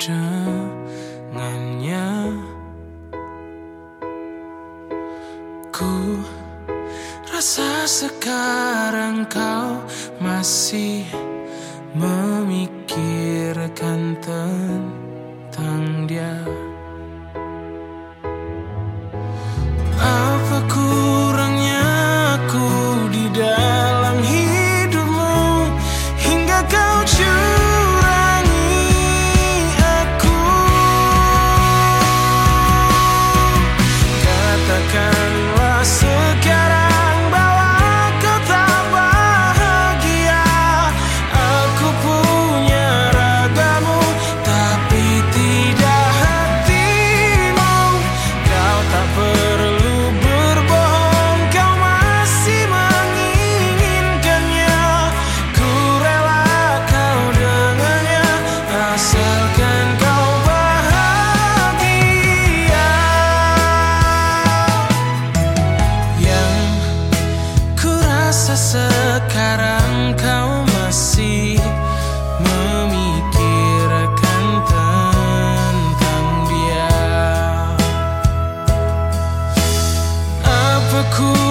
dengannya Ku rasa sekarang kau masih memikirkan tentang dia. cool.